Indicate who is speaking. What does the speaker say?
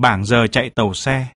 Speaker 1: bảng giờ chạy tàu xe,